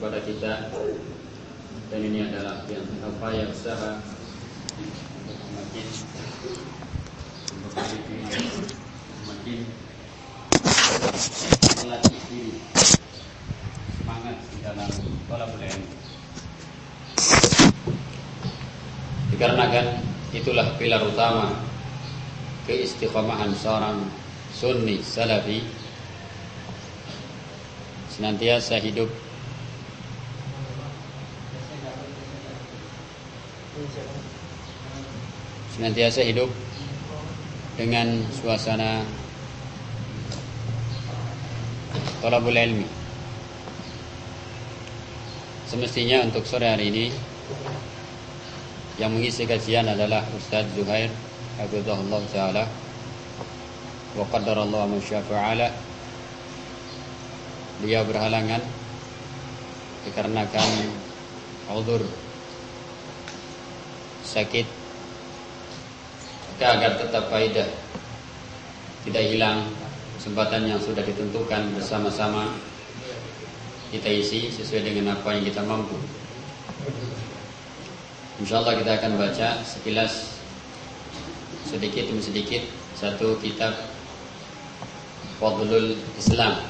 kepada kita. Dan ini adalah yang upaya usaha untuk semakin semakin melatih diri. Semangat di dalam pola ilmu dikarenakan itulah pilar utama keistiqomahan seorang sunni salafi. Senantiasa hidup senantiasa hidup dengan suasana talabul ilmi. Semestinya untuk sore hari ini yang mengisi kajian adalah Ustaz Zuhair Hafizahullah Ta'ala wa qaddarallahu ma syafa'ala Beliau berhalangan dikarenakan uzur sakit maka agar tetap faidah tidak hilang kesempatan yang sudah ditentukan bersama-sama. Kita isi sesuai dengan apa yang kita mampu. Insya Allah kita akan baca sekilas sedikit demi sedikit satu kitab Fadlul Islam.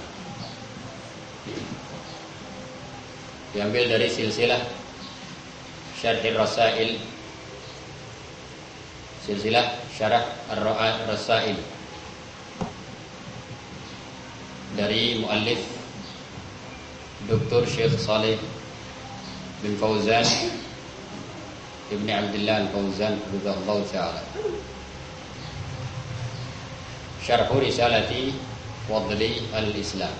Diambil dari silsilah Syarh Rasail silsilah Syarah Ar-Rasail dari muallif Dr. Syekh Saleh bin Fauzan Ibn Abdullah Al-Fauzan Hafizahullah Ta'ala Syarh Risalati Wadli Al-Islam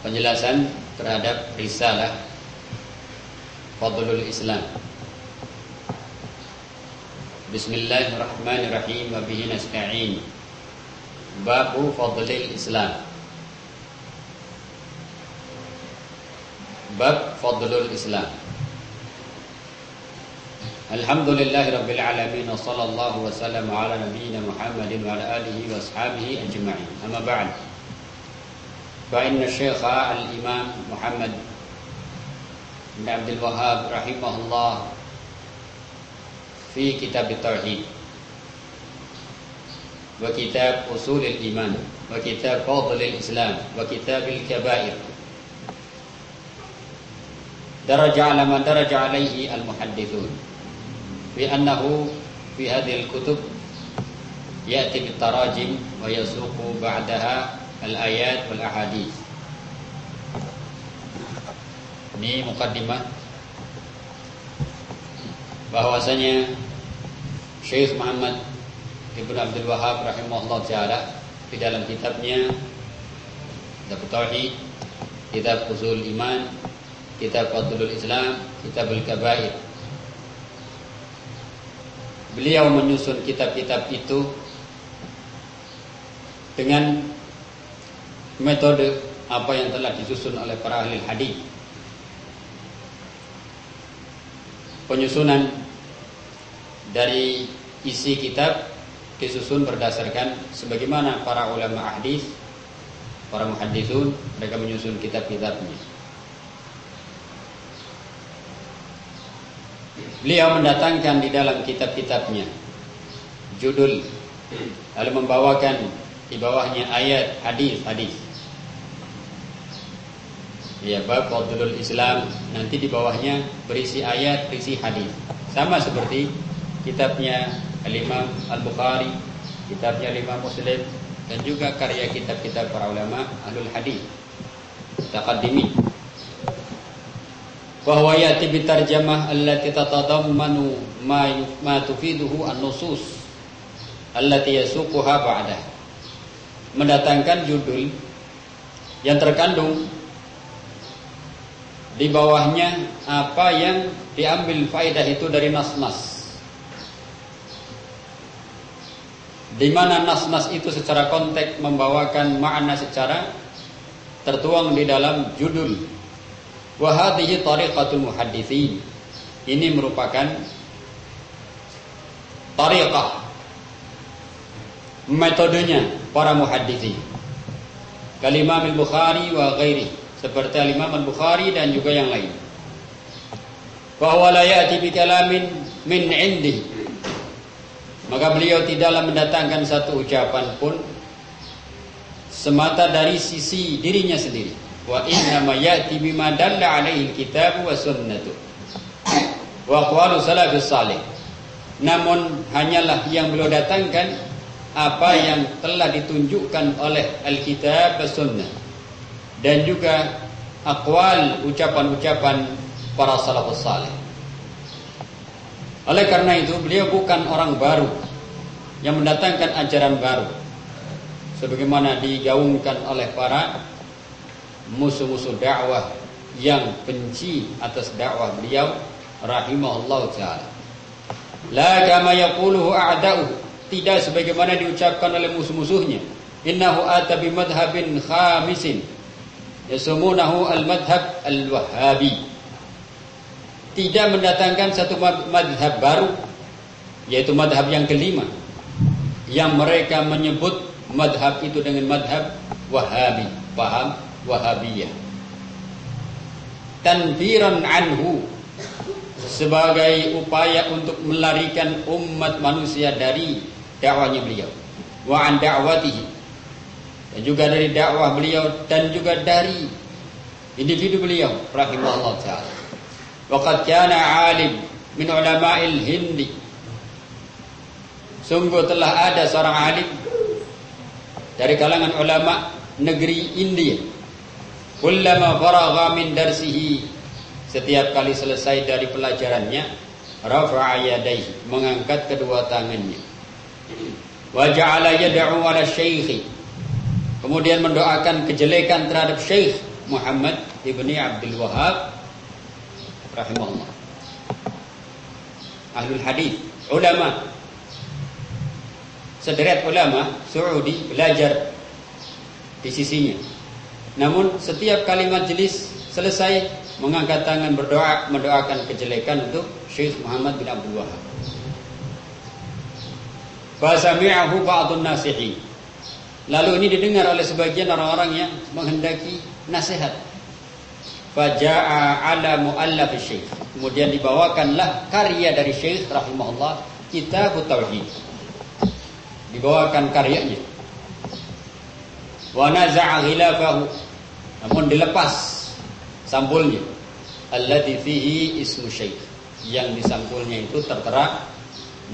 Penjelasan terhadap risalah فضل الإسلام. بسم الله الرحمن الرحيم وبه نستعين باب فضل الإسلام باب فضل الإسلام الحمد لله رب العالمين وصلى الله وسلم على نبينا محمد وعلى آله وأصحابه أجمعين أما بعد فإن الشيخ الإمام محمد بن عبد الوهاب رحمه الله في كتاب التوحيد وكتاب أصول الإيمان وكتاب فضل الإسلام وكتاب الكبائر درج على ما درج عليه المحدثون بأنه في هذه الكتب يأتي بالتراجم ويسوق بعدها wal ahadith. Ini mukaddimah bahwasanya Syekh Muhammad Ibn Abdul Wahab rahimahullah taala di dalam kitabnya Kitab Tauhid, Kitab Usul Iman, Kitab Fadlul Islam, Kitab Al-Kabair. Beliau menyusun kitab-kitab itu dengan metode apa yang telah disusun oleh para ahli hadis. Penyusunan dari isi kitab disusun berdasarkan sebagaimana para ulama hadis, para muhaddisun mereka menyusun kitab-kitabnya. Beliau mendatangkan di dalam kitab-kitabnya judul lalu membawakan di bawahnya ayat hadis-hadis. Ya, bab Fadlul Islam nanti di bawahnya berisi ayat, berisi hadis. Sama seperti kitabnya Al-Imam Al-Bukhari, kitabnya Al-Imam Muslim dan juga karya kitab-kitab para ulama Ahlul Hadis. Taqaddimi. Bahwa yati bitarjamah allati tatadammanu ma ma tufiduhu an-nusus allati yasuquha ba'dah. Mendatangkan judul yang terkandung di bawahnya apa yang diambil faedah itu dari nas-nas. Di mana nas-nas itu secara konteks membawakan makna secara tertuang di dalam judul. Wa hadhihi tariqatul muhadditsin. Ini merupakan tariqah metodenya para muhaddithin. Kalimah al-Bukhari wa ghairi seperti Imam al-Bukhari dan juga yang lain. Bahwa la ya'ti bi kalamin min indi. Maka beliau tidaklah mendatangkan satu ucapan pun semata dari sisi dirinya sendiri. Wa inna ma ya'ti bima dalla alaihi kitab wa sunnatu. Wa aqwalu salafus salih. Namun hanyalah yang beliau datangkan apa yang telah ditunjukkan oleh Alkitab dan Sunnah dan juga akwal ucapan-ucapan para salafus saleh. Oleh karena itu beliau bukan orang baru yang mendatangkan ajaran baru sebagaimana digaungkan oleh para musuh-musuh dakwah yang benci atas dakwah beliau rahimahullah taala. La kama yaquluhu a'da'uhu tidak sebagaimana diucapkan oleh musuh-musuhnya. Innahu ata bi madhhabin khamisin yasumunahu al-madhhab al-wahhabi. Tidak mendatangkan satu madhab baru yaitu madhab yang kelima yang mereka menyebut madhab itu dengan madhab wahabi paham? Wahabiyah tanfiran anhu sebagai upaya untuk melarikan umat manusia dari dakwahnya beliau. Wa an da'watihi dan juga dari dakwah beliau dan juga dari individu beliau rahimahullah taala. Waqad kana alim min ulama'il hindi. Sungguh telah ada seorang alim dari kalangan ulama negeri India. Kullama faragha min darsihi. Setiap kali selesai dari pelajarannya rafa'a yadayhi mengangkat kedua tangannya. Wa ja'ala yad'u 'ala syekh. Kemudian mendoakan kejelekan terhadap Syekh Muhammad ibni Abdul Wahab rahimahullah. Ahlul hadis, ulama. Sederet ulama Saudi belajar di sisinya. Namun setiap kali majelis selesai mengangkat tangan berdoa mendoakan kejelekan untuk Syekh Muhammad bin Abdul Wahab. Fasami'ahu ba'dun nasihin. Lalu ini didengar oleh sebagian orang-orang yang menghendaki nasihat. Faja'a ala mu'allaf syekh. Kemudian dibawakanlah karya dari syekh rahimahullah kitab tauhid. Dibawakan karyanya. Wa naza'a ghilafahu. Namun dilepas sampulnya. Alladhi fihi ismu syekh. Yang di sampulnya itu tertera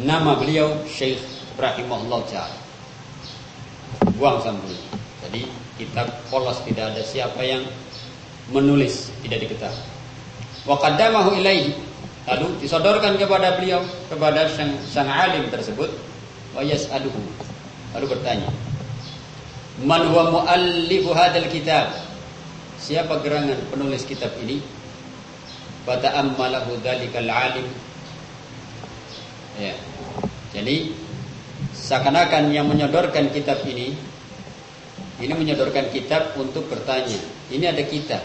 nama beliau Syekh rahimahullah taala. Buang sampulnya. Jadi kitab polos tidak ada siapa yang menulis, tidak diketahui. Wa qaddamahu ilaihi. Lalu disodorkan kepada beliau, kepada sang, sang alim tersebut. Wa yas'aluhu. Lalu bertanya. Man huwa muallifu hadzal kitab? Siapa gerangan penulis kitab ini? Fata'ammalahu dzalikal alim. Ya. Jadi seakan-akan yang menyodorkan kitab ini ini menyodorkan kitab untuk bertanya. Ini ada kitab.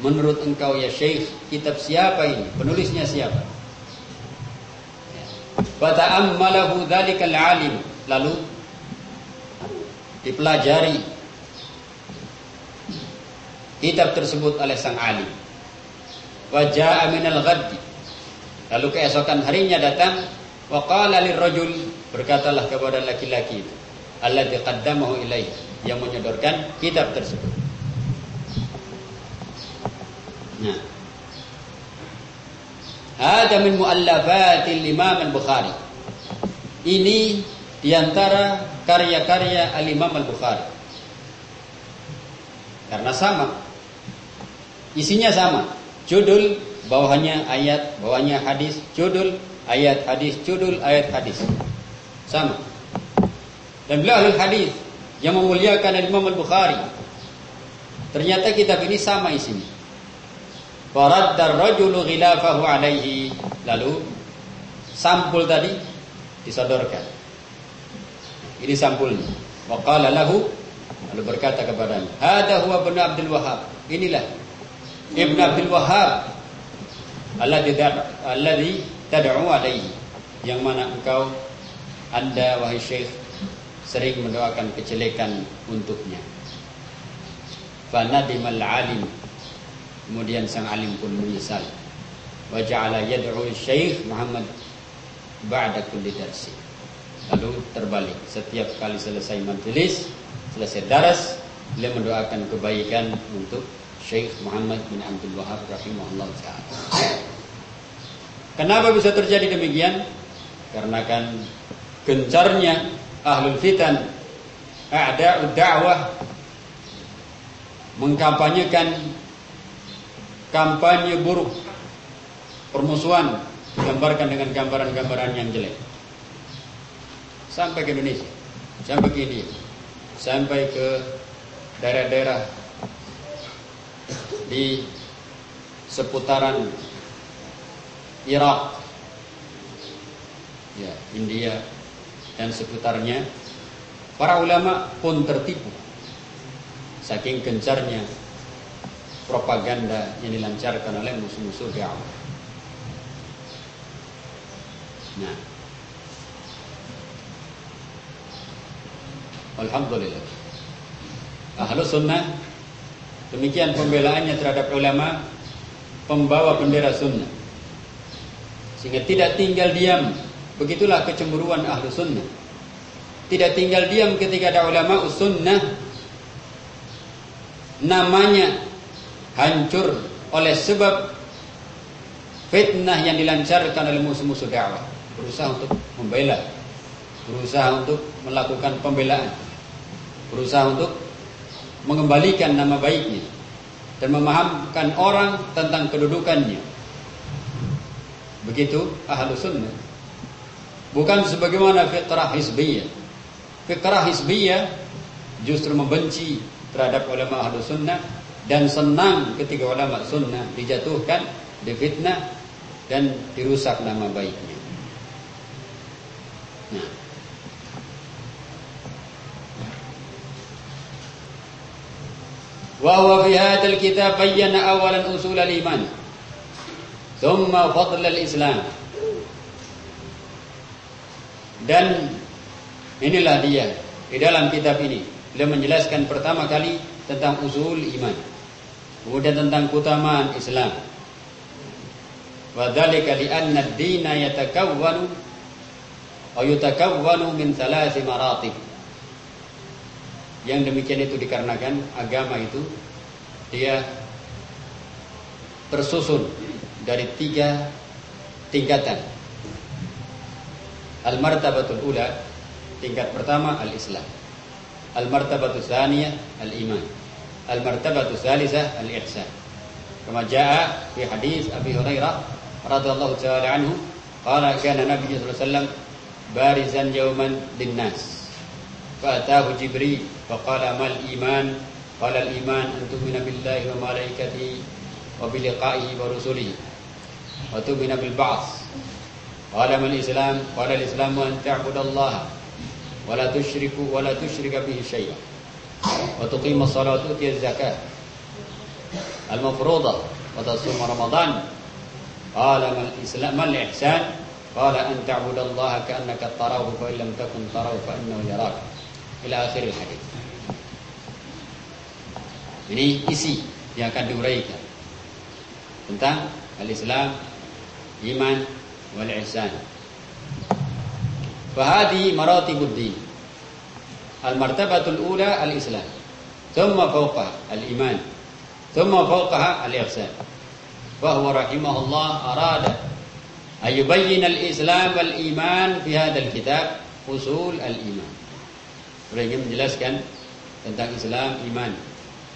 Menurut engkau ya Syekh, kitab siapa ini? Penulisnya siapa? Fata'ammalahu dzalikal alim. Lalu dipelajari kitab tersebut oleh sang alim. Wajah aminal ghaddi. Lalu keesokan harinya datang Wa qala lirrajul berkatalah kepada laki-laki itu alladzi qaddamahu ilaih yang menyodorkan kitab tersebut. Nah. Ada min muallafatil Imam Al-Bukhari. Ini di antara karya-karya Al-Imam Al-Bukhari. Karena sama. Isinya sama. Judul bawahnya ayat, bawahnya hadis, judul ayat hadis, judul ayat hadis. Sama. Dan beliau ahli hadis yang memuliakan Imam Al-Bukhari. Ternyata kitab ini sama isinya. Faraddar rajulu ghilafahu alaihi. Lalu sampul tadi disodorkan. Ini sampulnya. Wa qala lahu lalu berkata kepadanya, "Hada huwa Ibnu Abdul Wahhab." Inilah Ibnu Abdul Wahhab alladhi alladhi tad'u alaihi yang mana engkau Anda wahai Syekh sering mendoakan kejelekan untuknya. Fanadimal alim. Kemudian sang alim pun menyesal. Wa ja'ala yad'u Syekh Muhammad ba'da kulli darsi. Lalu terbalik setiap kali selesai majelis, selesai daras, beliau mendoakan kebaikan untuk Syekh Muhammad bin Abdul Wahab rahimahullah taala. Kenapa bisa terjadi demikian? Karena kan gencarnya ahlul fitan ada dakwah mengkampanyekan kampanye buruk permusuhan digambarkan dengan gambaran-gambaran yang jelek. Sampai ke Indonesia sampai ke India sampai ke daerah-daerah di seputaran Irak ya India dan seputarnya para ulama pun tertipu saking gencarnya propaganda yang dilancarkan oleh musuh-musuh dakwah. Nah, Alhamdulillah. Ahlu sunnah demikian pembelaannya terhadap ulama pembawa bendera sunnah. Sehingga tidak tinggal diam Begitulah kecemburuan ahlu sunnah. Tidak tinggal diam ketika ada ulama sunnah namanya hancur oleh sebab fitnah yang dilancarkan oleh musuh-musuh dakwah. Berusaha untuk membela, berusaha untuk melakukan pembelaan, berusaha untuk mengembalikan nama baiknya dan memahamkan orang tentang kedudukannya. Begitu ahlu sunnah. Bukan sebagaimana fitrah hizbiyah. Fitrah hizbiyah justru membenci terhadap ulama ahlu sunnah dan senang ketika ulama sunnah dijatuhkan, difitnah dan dirusak nama baiknya. Nah. وهو في هذا الكتاب بين أولا أصول الإيمان ثم فضل الإسلام dan inilah dia di dalam kitab ini. Beliau menjelaskan pertama kali tentang usul iman. Kemudian tentang keutamaan Islam. Wa dzalika li anna ad-dina yatakawwanu wa yutakawwanu min maratib. Yang demikian itu dikarenakan agama itu dia tersusun dari tiga tingkatan Al-martabatul ula tingkat pertama al-Islam. Al-martabatul tsaniyah al-iman. Al-martabatul tsalisah al-ihsan. Kama jaa fi hadis Abi Hurairah radhiyallahu taala anhu qala kana Nabi sallallahu alaihi wasallam barizan yawman linnas. Fa'atahu Jibril faqala mal iman? Qala al-iman an tu'mina billahi wa malaikatihi wa bi liqa'ihi wa rusulihi wa tu'mina bil ba'ts قال ما الإسلام؟ قال الإسلام أن تعبد الله ولا تشرك ولا تشرك به شيئا وتقيم الصلاة وتؤتي الزكاة. المفروضة وتصوم رمضان. قال ما الإسلام؟ ما الإحسان؟ قال أن تعبد الله كأنك تراه فإن لم تكن تراه فإنه يراك. إلى آخر الحديث. Ini isi yang akan diuraikan tentang al-Islam, iman, والإحسان فهذه مراتب الدين المرتبة الأولى الإسلام ثم فوقها الإيمان ثم فوقها الإحسان فهو رحمه الله أراد أن يبين الإسلام والإيمان في هذا الكتاب أصول الإيمان Beliau ingin menjelaskan tentang Islam, iman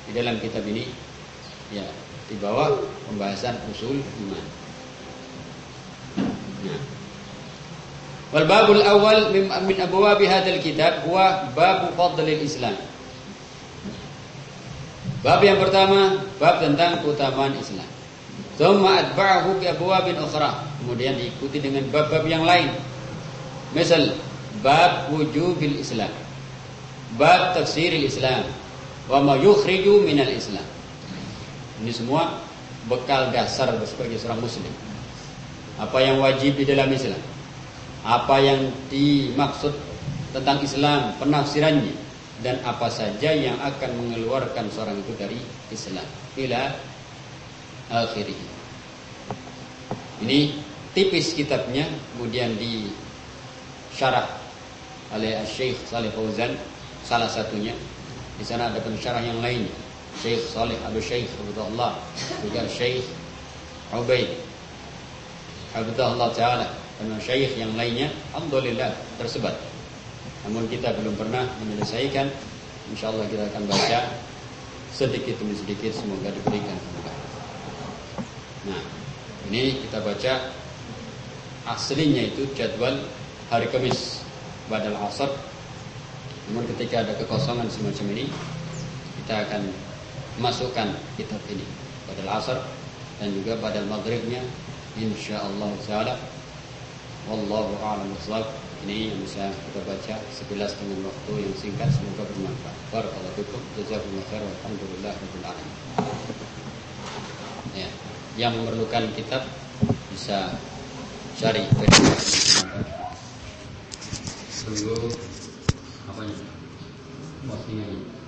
di dalam kitab ini ya di bawah pembahasan usul iman. Wal babul awal min abwab hadzal kitab huwa babu fadlil Islam. Bab yang pertama bab tentang keutamaan Islam. Tsumma atba'ahu bi abwabin ukhra. Kemudian diikuti dengan bab-bab yang lain. Misal bab wujubil Islam. Bab tafsiril Islam. Wa ma yukhriju minal Islam. Ini semua bekal dasar sebagai seorang muslim. Apa yang wajib di dalam Islam apa yang dimaksud tentang Islam, penafsirannya dan apa saja yang akan mengeluarkan seorang itu dari Islam. Ila akhirih. Ini tipis kitabnya kemudian di syarah oleh Syekh Saleh Fauzan salah satunya. Di sana ada pensyarah yang lainnya. Syekh Saleh Abu Syekh Abdullah juga Syekh Ubaid Abdullah Ta'ala dan Syekh yang lainnya Alhamdulillah tersebar. Namun kita belum pernah menyelesaikan. InsyaAllah kita akan baca Sedikit demi sedikit Semoga diberikan kemudahan. Nah ini kita baca Aslinya itu jadwal Hari Kamis Badal Asar Namun ketika ada kekosongan semacam ini Kita akan Masukkan kitab ini Badal Asar Dan juga badal Maghribnya InsyaAllah Ta'ala Wallahu a'lam ini yang bisa kita baca sekilas dengan waktu yang singkat semoga bermanfaat. Barakallahu fikum. Jazakumullah khair. Alhamdulillah rabbil alamin. Ya, yang memerlukan kitab bisa cari tunggu apa ini postingannya